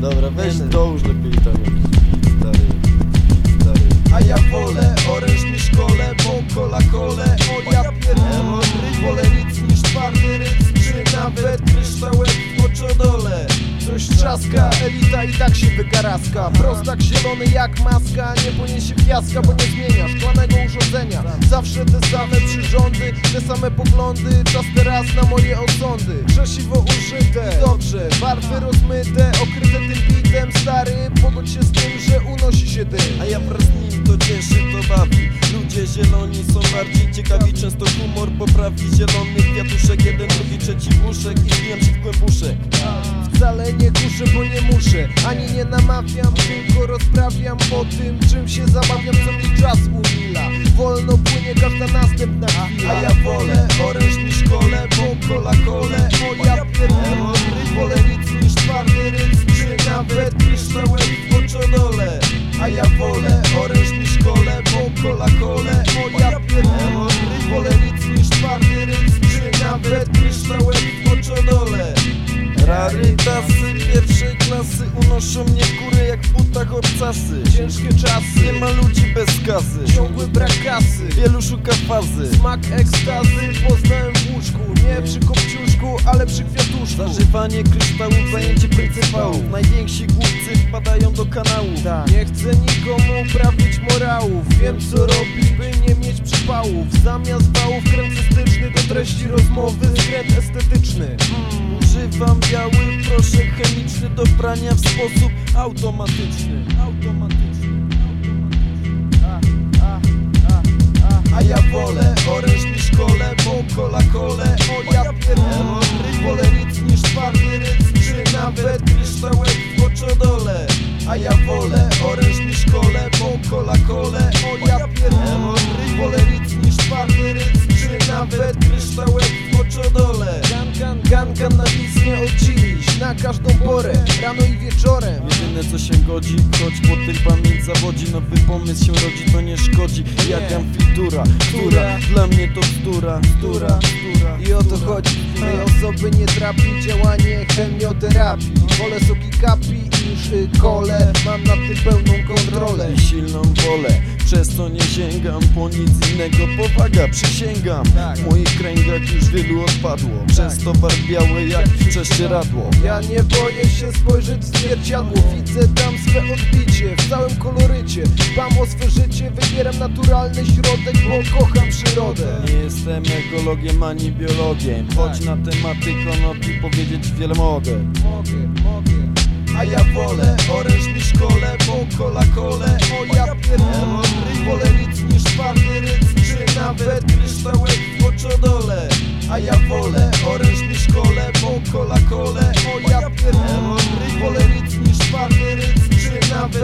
Dobra, weź dołóż lepiej tam jakiś stary, stary. A ja wolę oręż niż kole, bo kola kole Trzaska, elita i tak się wykaraska Prostak zielony jak maska, nie poniesie fiaska Bo nie zmienia szklanego urządzenia. Zawsze te same przyrządy, te same poglądy Czas teraz na moje osądy Krzesiwo użyte, dobrze, barwy rozmyte Okryte tym bitem, stary Pogódź się z tym, że unosi się dym. A ja wraz z nim to cieszy, to bawi zieloni są bardziej ciekawi Często humor poprawi zielony kwiatuszek Jeden, drugi, trzeci uszek i zbijam się w kłębuszek. Wcale nie kuszę, bo nie muszę Ani nie namawiam, tylko rozprawiam o tym Czym się zabawiam, co mi czas umila. Wolno płynie każda następna chwila. A ja wolę oręż niż kole, bo kola kole O ja pierdolę, wolę nic niż twardy unoszą mnie w górę jak w butach obcasy. Ciężkie czasy, Nie ma ludzi bez skazy ciągły brak kasy. Wielu szuka fazy. Smak ekstazy. Poznałem w łóżku. Nie przy kopciuszku, ale przy kwiatuszku. Zażywanie kryształów, zajęcie pryncypałów Najwięksi głupcy wpadają do kanału. Nie chcę nikomu prawić morałów Wiem co robić, by nie mieć przypałów. Zamiast wałów krem cystyczny Do treści rozmowy. Skręt estetyczny. Mm, Używam biały proszek chemiczny do prania w sposób automatyczny. Automatyczny. A ja wolę oręż niż kole, bo kola kole O ja pierdolę, wolę nic niż ryc Czy nawet kryształek w oczodole A ja wolę oręż niż kole, bo kola kole O ja pierdolę, wolę nic niż ryc Czy nawet kryształek w oczodole Gangan, gangan na nic nie oddzielić Na każdą porę, rano i wieczorem. Jedyne co się godzi, choć po tym pamięć zawodzi. Nowy pomysł się rodzi, to nie szkodzi. Jak amfitura, która dla mnie to bzdura. Bzdura, bzdura. I o to chodzi, tej osoby nie trapi działanie chemioterapii. Wolę soki kapi niż y, kole, mam nad tym pełną kontrolę. I silną wolę Przez to nie sięgam po nic innego. Powaga, przysięgam. Tak. Moich kręgach już wielu odpadło Przez towar biały jak prześcieradło Ja nie boję się spojrzeć w zwierciadło Widzę tam swe odbicie w całym kolorycie. Dbam o swe życie, wybieram naturalny środek, bo kocham przyrodę. Nie jestem ekologiem ani biologiem Choć na tematy konopi powiedzieć wiele mogę. Mogę, mogę a ja wolę oręż niż kole, A ja wolę oręż niż kole, bo cola kole O ja pierdolę, wolę nic niż papieryc czy nawet